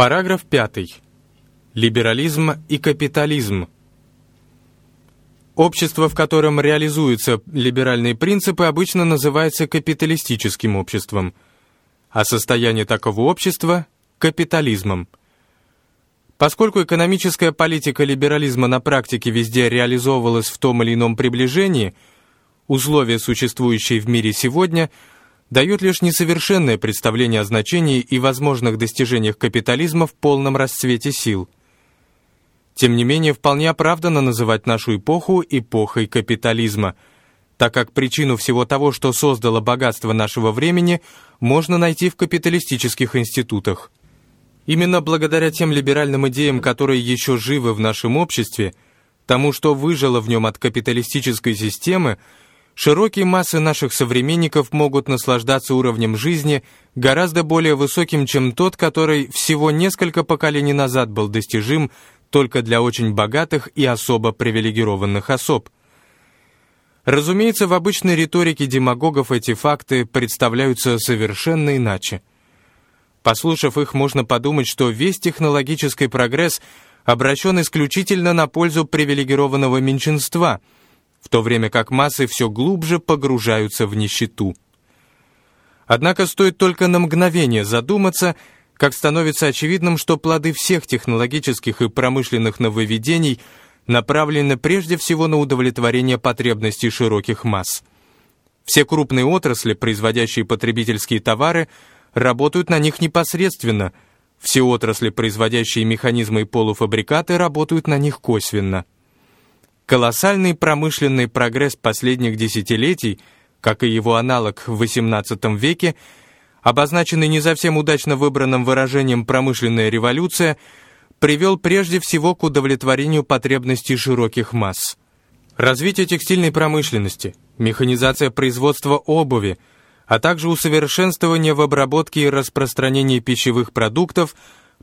Параграф 5. Либерализм и капитализм. Общество, в котором реализуются либеральные принципы, обычно называется капиталистическим обществом, а состояние такого общества – капитализмом. Поскольку экономическая политика либерализма на практике везде реализовывалась в том или ином приближении, условия, существующие в мире сегодня – дает лишь несовершенное представление о значении и возможных достижениях капитализма в полном расцвете сил. Тем не менее, вполне оправданно называть нашу эпоху эпохой капитализма, так как причину всего того, что создало богатство нашего времени, можно найти в капиталистических институтах. Именно благодаря тем либеральным идеям, которые еще живы в нашем обществе, тому, что выжило в нем от капиталистической системы, Широкие массы наших современников могут наслаждаться уровнем жизни гораздо более высоким, чем тот, который всего несколько поколений назад был достижим только для очень богатых и особо привилегированных особ. Разумеется, в обычной риторике демагогов эти факты представляются совершенно иначе. Послушав их, можно подумать, что весь технологический прогресс обращен исключительно на пользу привилегированного меньшинства – в то время как массы все глубже погружаются в нищету. Однако стоит только на мгновение задуматься, как становится очевидным, что плоды всех технологических и промышленных нововведений направлены прежде всего на удовлетворение потребностей широких масс. Все крупные отрасли, производящие потребительские товары, работают на них непосредственно, все отрасли, производящие механизмы и полуфабрикаты, работают на них косвенно. Колоссальный промышленный прогресс последних десятилетий, как и его аналог в XVIII веке, обозначенный не совсем удачно выбранным выражением «промышленная революция», привел прежде всего к удовлетворению потребностей широких масс. Развитие текстильной промышленности, механизация производства обуви, а также усовершенствование в обработке и распространении пищевых продуктов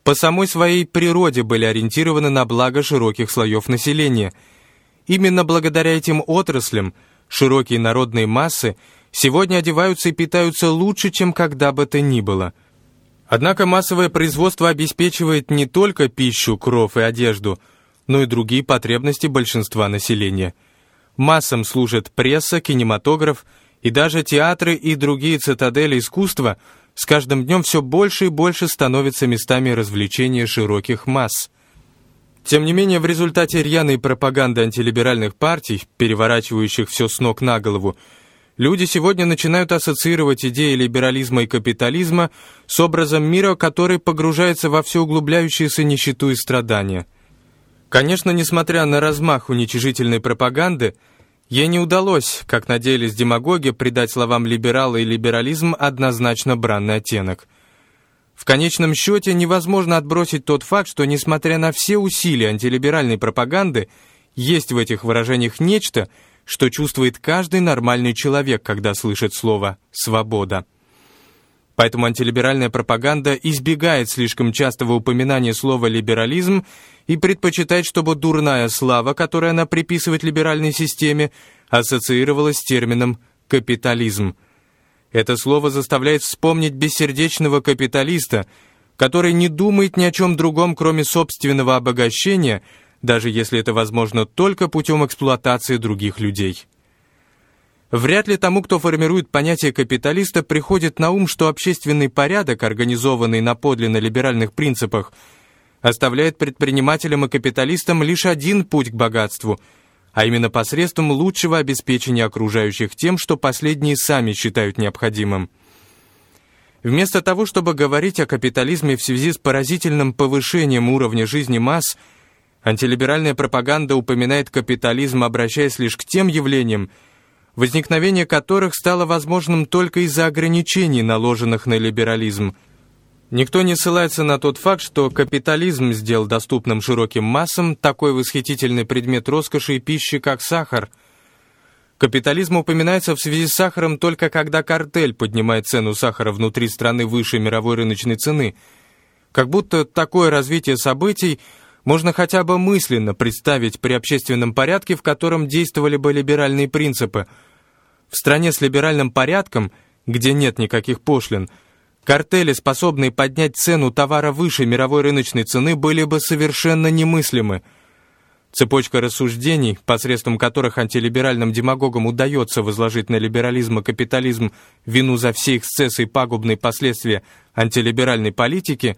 по самой своей природе были ориентированы на благо широких слоев населения – Именно благодаря этим отраслям широкие народные массы сегодня одеваются и питаются лучше, чем когда бы то ни было. Однако массовое производство обеспечивает не только пищу, кров и одежду, но и другие потребности большинства населения. Массам служат пресса, кинематограф и даже театры и другие цитадели искусства с каждым днем все больше и больше становятся местами развлечения широких масс – тем не менее, в результате рьяной пропаганды антилиберальных партий, переворачивающих все с ног на голову, люди сегодня начинают ассоциировать идеи либерализма и капитализма с образом мира, который погружается во все углубляющуюся нищету и страдания. Конечно, несмотря на размах уничижительной пропаганды, ей не удалось, как надеялись демагоги, придать словам либерала и либерализм однозначно бранный оттенок – в конечном счете невозможно отбросить тот факт, что несмотря на все усилия антилиберальной пропаганды, есть в этих выражениях нечто, что чувствует каждый нормальный человек, когда слышит слово «свобода». Поэтому антилиберальная пропаганда избегает слишком частого упоминания слова «либерализм» и предпочитает, чтобы дурная слава, которую она приписывает либеральной системе, ассоциировалась с термином «капитализм», это слово заставляет вспомнить бессердечного капиталиста, который не думает ни о чем другом, кроме собственного обогащения, даже если это возможно только путем эксплуатации других людей. Вряд ли тому, кто формирует понятие капиталиста, приходит на ум, что общественный порядок, организованный на подлинно либеральных принципах, оставляет предпринимателям и капиталистам лишь один путь к богатству – а именно посредством лучшего обеспечения окружающих тем, что последние сами считают необходимым. Вместо того, чтобы говорить о капитализме в связи с поразительным повышением уровня жизни масс, антилиберальная пропаганда упоминает капитализм, обращаясь лишь к тем явлениям, возникновение которых стало возможным только из-за ограничений, наложенных на либерализм – Никто не ссылается на тот факт, что капитализм сделал доступным широким массам такой восхитительный предмет роскоши и пищи, как сахар. Капитализм упоминается в связи с сахаром только когда картель поднимает цену сахара внутри страны выше мировой рыночной цены. Как будто такое развитие событий можно хотя бы мысленно представить при общественном порядке, в котором действовали бы либеральные принципы. В стране с либеральным порядком, где нет никаких пошлин – Картели, способные поднять цену товара выше мировой рыночной цены, были бы совершенно немыслимы. Цепочка рассуждений, посредством которых антилиберальным демагогам удается возложить на либерализм и капитализм вину за все эксцессы и пагубные последствия антилиберальной политики,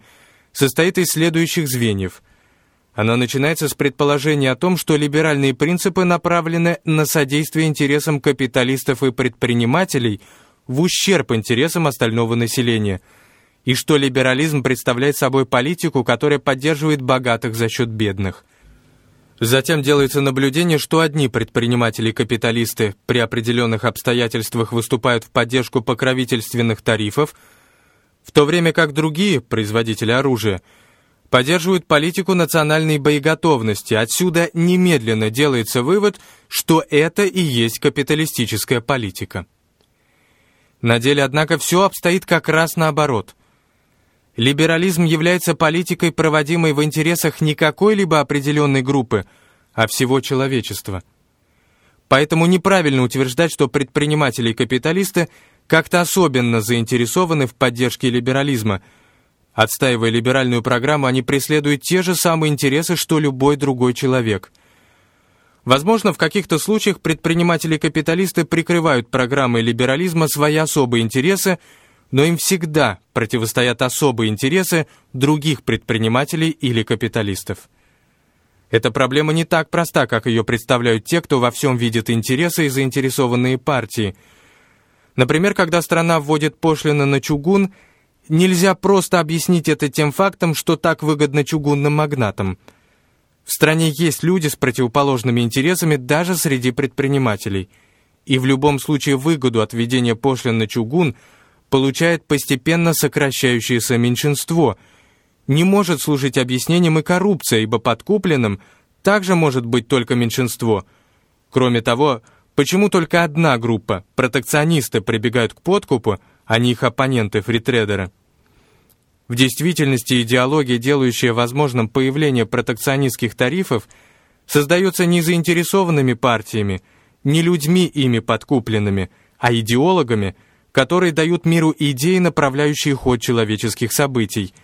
состоит из следующих звеньев. Она начинается с предположения о том, что либеральные принципы направлены на содействие интересам капиталистов и предпринимателей в ущерб интересам остального населения, и что либерализм представляет собой политику, которая поддерживает богатых за счет бедных. Затем делается наблюдение, что одни предприниматели капиталисты при определенных обстоятельствах выступают в поддержку покровительственных тарифов, в то время как другие, производители оружия, поддерживают политику национальной боеготовности. Отсюда немедленно делается вывод, что это и есть капиталистическая политика. На деле, однако, все обстоит как раз наоборот – Либерализм является политикой, проводимой в интересах не какой-либо определенной группы, а всего человечества. Поэтому неправильно утверждать, что предприниматели и капиталисты как-то особенно заинтересованы в поддержке либерализма. Отстаивая либеральную программу, они преследуют те же самые интересы, что любой другой человек. Возможно, в каких-то случаях предприниматели и капиталисты прикрывают программой либерализма свои особые интересы, но им всегда противостоят особые интересы других предпринимателей или капиталистов. Эта проблема не так проста, как ее представляют те, кто во всем видит интересы и заинтересованные партии. Например, когда страна вводит пошлины на чугун, нельзя просто объяснить это тем фактом, что так выгодно чугунным магнатам. В стране есть люди с противоположными интересами даже среди предпринимателей. И в любом случае выгоду от введения пошлин на чугун – получает постепенно сокращающееся меньшинство. Не может служить объяснением и коррупция, ибо подкупленным также может быть только меньшинство. Кроме того, почему только одна группа, протекционисты, прибегают к подкупу, а не их оппоненты, фритрейдеры? В действительности идеология, делающая возможным появление протекционистских тарифов, создается не заинтересованными партиями, не людьми ими подкупленными, а идеологами – которые дают миру идеи, направляющие ход человеческих событий.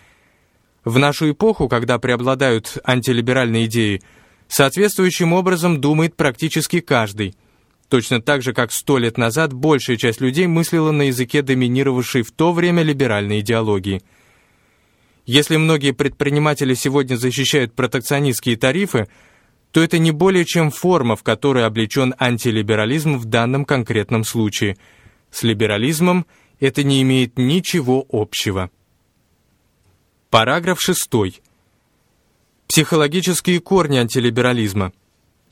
В нашу эпоху, когда преобладают антилиберальные идеи, соответствующим образом думает практически каждый. Точно так же, как сто лет назад большая часть людей мыслила на языке доминировавшей в то время либеральной идеологии. Если многие предприниматели сегодня защищают протекционистские тарифы, то это не более чем форма, в которой облечен антилиберализм в данном конкретном случае – с либерализмом это не имеет ничего общего. Параграф 6. Психологические корни антилиберализма.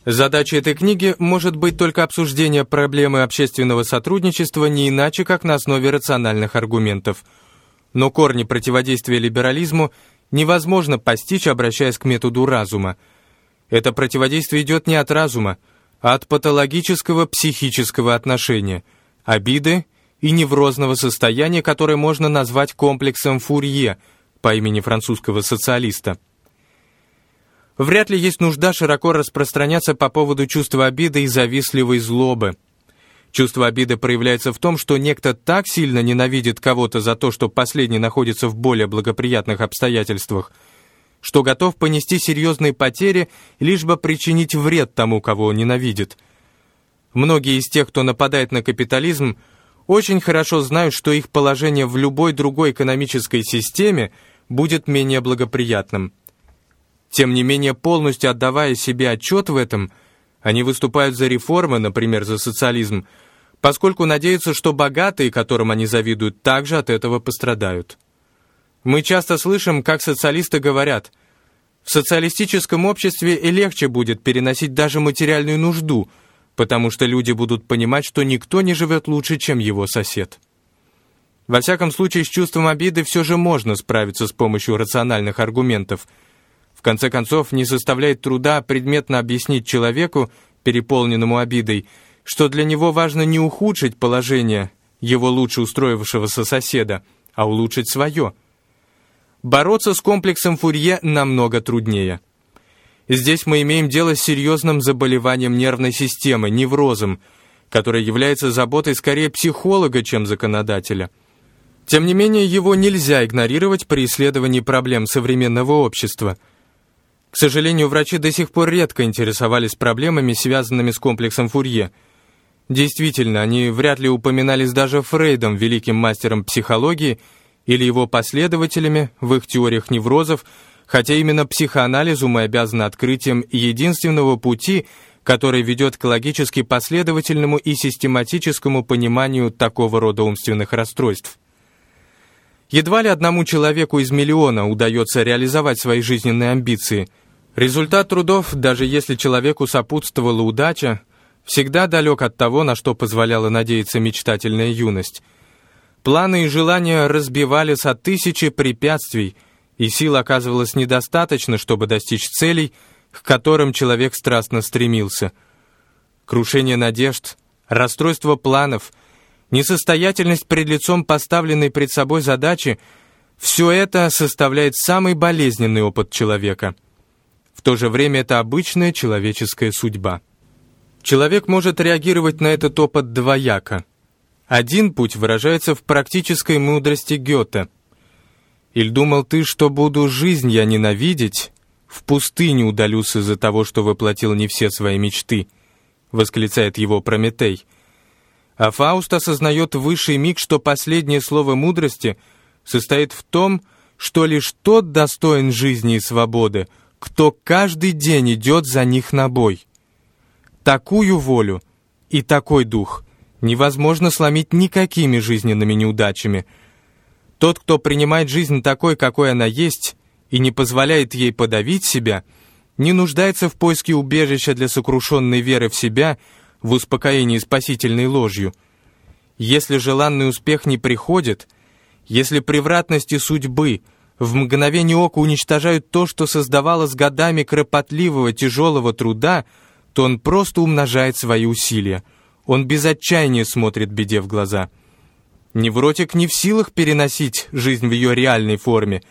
Задача этой книги может быть только обсуждение проблемы общественного сотрудничества не иначе, как на основе рациональных аргументов. Но корни противодействия либерализму невозможно постичь, обращаясь к методу разума. Это противодействие идет не от разума, а от патологического психического отношения – обиды и неврозного состояния, которое можно назвать комплексом Фурье по имени французского социалиста. Вряд ли есть нужда широко распространяться по поводу чувства обиды и завистливой злобы. Чувство обиды проявляется в том, что некто так сильно ненавидит кого-то за то, что последний находится в более благоприятных обстоятельствах, что готов понести серьезные потери, лишь бы причинить вред тому, кого он ненавидит – Многие из тех, кто нападает на капитализм, очень хорошо знают, что их положение в любой другой экономической системе будет менее благоприятным. Тем не менее, полностью отдавая себе отчет в этом, они выступают за реформы, например, за социализм, поскольку надеются, что богатые, которым они завидуют, также от этого пострадают. Мы часто слышим, как социалисты говорят, в социалистическом обществе и легче будет переносить даже материальную нужду – потому что люди будут понимать, что никто не живет лучше, чем его сосед. Во всяком случае, с чувством обиды все же можно справиться с помощью рациональных аргументов. В конце концов, не составляет труда предметно объяснить человеку, переполненному обидой, что для него важно не ухудшить положение его лучше устроившегося соседа, а улучшить свое. Бороться с комплексом Фурье намного труднее. Здесь мы имеем дело с серьезным заболеванием нервной системы, неврозом, которое является заботой скорее психолога, чем законодателя. Тем не менее, его нельзя игнорировать при исследовании проблем современного общества. К сожалению, врачи до сих пор редко интересовались проблемами, связанными с комплексом Фурье. Действительно, они вряд ли упоминались даже Фрейдом, великим мастером психологии, или его последователями в их теориях неврозов, хотя именно психоанализу мы обязаны открытием единственного пути, который ведет к логически последовательному и систематическому пониманию такого рода умственных расстройств. Едва ли одному человеку из миллиона удается реализовать свои жизненные амбиции. Результат трудов, даже если человеку сопутствовала удача, всегда далек от того, на что позволяла надеяться мечтательная юность. Планы и желания разбивались от тысячи препятствий, и сил оказывалось недостаточно, чтобы достичь целей, к которым человек страстно стремился. Крушение надежд, расстройство планов — несостоятельность пред лицом поставленной пред собой задачи – все это составляет самый болезненный опыт человека. В то же время это обычная человеческая судьба. Человек может реагировать на этот опыт двояко. Один путь выражается в практической мудрости Гёте. «Иль думал ты, что буду жизнь я ненавидеть, в пустыню удалюсь из-за того, что воплотил не все свои мечты», восклицает его Прометей – а Фауст осознает высший миг, что последнее слово мудрости состоит в том, что лишь тот достоин жизни и свободы, кто каждый день идет за них на бой. Такую волю и такой дух невозможно сломить никакими жизненными неудачами. Тот, кто принимает жизнь такой, какой она есть, и не позволяет ей подавить себя, не нуждается в поиске убежища для сокрушенной веры в себя – в успокоении спасительной ложью. Если желанный успех не приходит, если превратности судьбы в мгновение ока уничтожают то, что создавалось годами кропотливого тяжелого труда, то он просто умножает свои усилия. Он без отчаяния смотрит беде в глаза. Невротик не в силах переносить жизнь в ее реальной форме.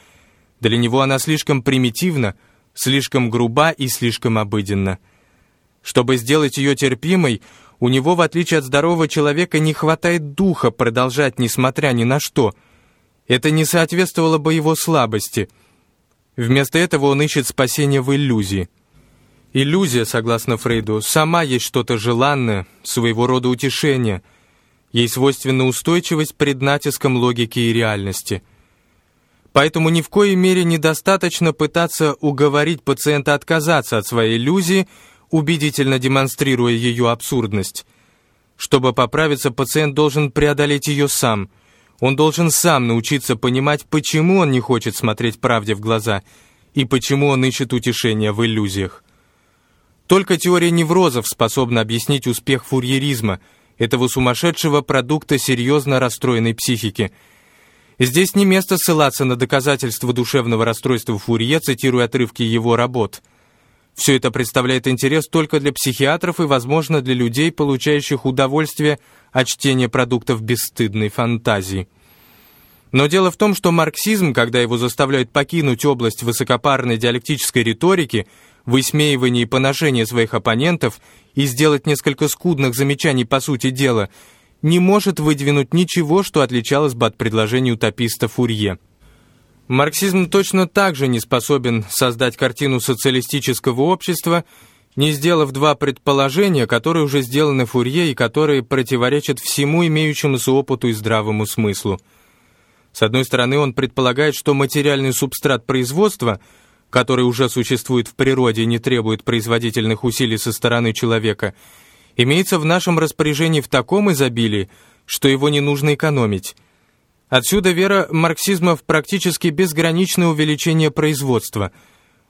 Для него она слишком примитивна, слишком груба и слишком обыденна. Чтобы сделать ее терпимой, у него, в отличие от здорового человека, не хватает духа продолжать, несмотря ни на что. Это не соответствовало бы его слабости. Вместо этого он ищет спасение в иллюзии. Иллюзия, согласно Фрейду, сама есть что-то желанное, своего рода утешение. Ей свойственна устойчивость пред натиском логики и реальности. Поэтому ни в коей мере недостаточно пытаться уговорить пациента отказаться от своей иллюзии – убедительно демонстрируя ее абсурдность. Чтобы поправиться, пациент должен преодолеть ее сам. Он должен сам научиться понимать, почему он не хочет смотреть правде в глаза и почему он ищет утешения в иллюзиях. Только теория неврозов способна объяснить успех фурьеризма, этого сумасшедшего продукта серьезно расстроенной психики. Здесь не место ссылаться на доказательства душевного расстройства Фурье, цитируя отрывки его работ – все это представляет интерес только для психиатров и, возможно, для людей, получающих удовольствие от чтения продуктов бесстыдной фантазии. Но дело в том, что марксизм, когда его заставляют покинуть область высокопарной диалектической риторики, высмеивания и поношения своих оппонентов и сделать несколько скудных замечаний по сути дела, не может выдвинуть ничего, что отличалось бы от предложений утописта Фурье. Марксизм точно так же не способен создать картину социалистического общества, не сделав два предположения, которые уже сделаны Фурье и которые противоречат всему имеющемуся опыту и здравому смыслу. С одной стороны, он предполагает, что материальный субстрат производства, который уже существует в природе и не требует производительных усилий со стороны человека, имеется в нашем распоряжении в таком изобилии, что его не нужно экономить. Отсюда вера марксизма в практически безграничное увеличение производства.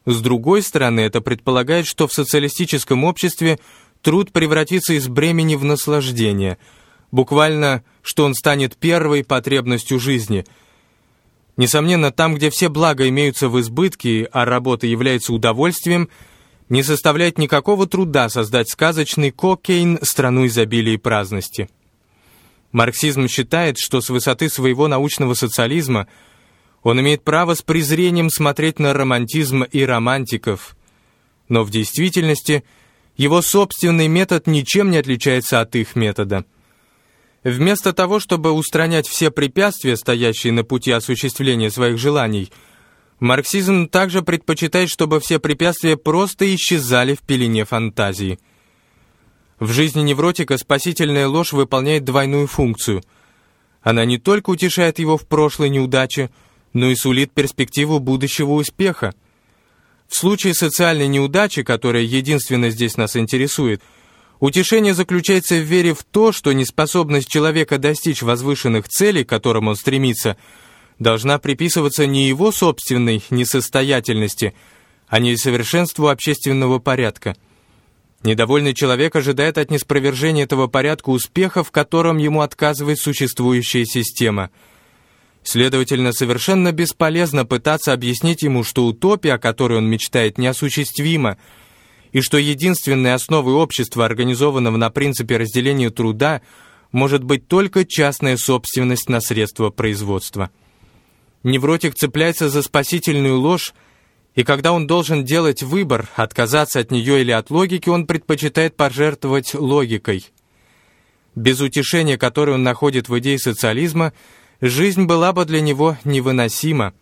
С другой стороны, это предполагает, что в социалистическом обществе труд превратится из бремени в наслаждение, буквально, что он станет первой потребностью жизни. Несомненно, там, где все блага имеются в избытке, а работа является удовольствием, не составляет никакого труда создать сказочный кокейн страну изобилия и праздности. Марксизм считает, что с высоты своего научного социализма он имеет право с презрением смотреть на романтизм и романтиков. Но в действительности его собственный метод ничем не отличается от их метода. Вместо того, чтобы устранять все препятствия, стоящие на пути осуществления своих желаний, марксизм также предпочитает, чтобы все препятствия просто исчезали в пелене фантазии. В жизни невротика спасительная ложь выполняет двойную функцию. Она не только утешает его в прошлой неудаче, но и сулит перспективу будущего успеха. В случае социальной неудачи, которая единственно здесь нас интересует – Утешение заключается в вере в то, что неспособность человека достичь возвышенных целей, к которым он стремится, должна приписываться не его собственной несостоятельности, а несовершенству общественного порядка. Недовольный человек ожидает от неспровержения этого порядка успеха, в котором ему отказывает существующая система. Следовательно, совершенно бесполезно пытаться объяснить ему, что утопия, о которой он мечтает, неосуществима, и что единственной основой общества, организованного на принципе разделения труда, может быть только частная собственность на средства производства. Невротик цепляется за спасительную ложь, и когда он должен делать выбор, отказаться от нее или от логики, он предпочитает пожертвовать логикой. Без утешения, которое он находит в идее социализма, жизнь была бы для него невыносима.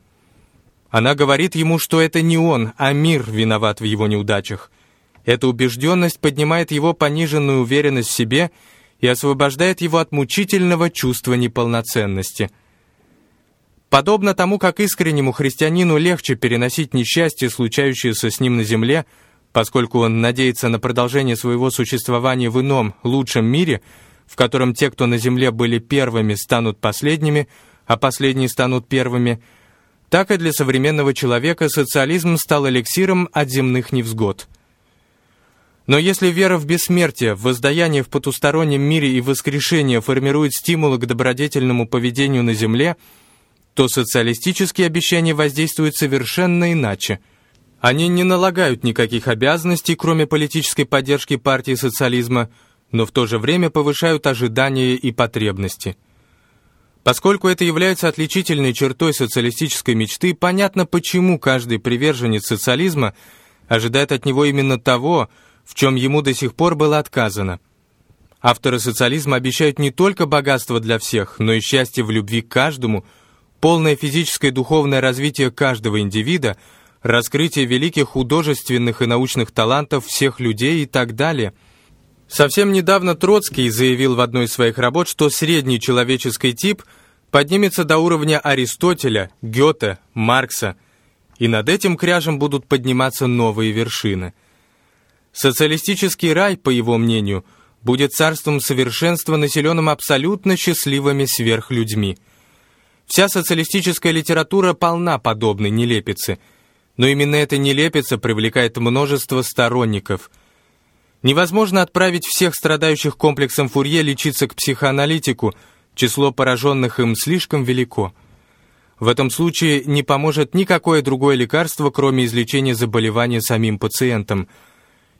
Она говорит ему, что это не он, а мир виноват в его неудачах – эта убежденность поднимает его пониженную уверенность в себе и освобождает его от мучительного чувства неполноценности. Подобно тому, как искреннему христианину легче переносить несчастье, случающееся с ним на земле, поскольку он надеется на продолжение своего существования в ином, лучшем мире, в котором те, кто на земле были первыми, станут последними, а последние станут первыми, так и для современного человека социализм стал эликсиром от земных невзгод – но если вера в бессмертие, в воздаяние в потустороннем мире и воскрешение формирует стимулы к добродетельному поведению на Земле, то социалистические обещания воздействуют совершенно иначе. Они не налагают никаких обязанностей, кроме политической поддержки партии социализма, но в то же время повышают ожидания и потребности. Поскольку это является отличительной чертой социалистической мечты, понятно, почему каждый приверженец социализма ожидает от него именно того, в чем ему до сих пор было отказано. Авторы социализма обещают не только богатство для всех, но и счастье в любви к каждому, полное физическое и духовное развитие каждого индивида, раскрытие великих художественных и научных талантов всех людей и так далее. Совсем недавно Троцкий заявил в одной из своих работ, что средний человеческий тип поднимется до уровня Аристотеля, Гёте, Маркса, и над этим кряжем будут подниматься новые вершины – Социалистический рай, по его мнению, будет царством совершенства, населенным абсолютно счастливыми сверхлюдьми. Вся социалистическая литература полна подобной нелепицы, но именно эта нелепица привлекает множество сторонников. Невозможно отправить всех страдающих комплексом Фурье лечиться к психоаналитику, число пораженных им слишком велико. В этом случае не поможет никакое другое лекарство, кроме излечения заболевания самим пациентом –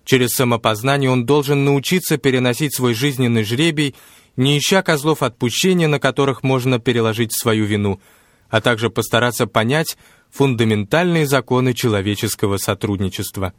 Через самопознание он должен научиться переносить свой жизненный жребий, не ища козлов отпущения, на которых можно переложить свою вину, а также постараться понять фундаментальные законы человеческого сотрудничества.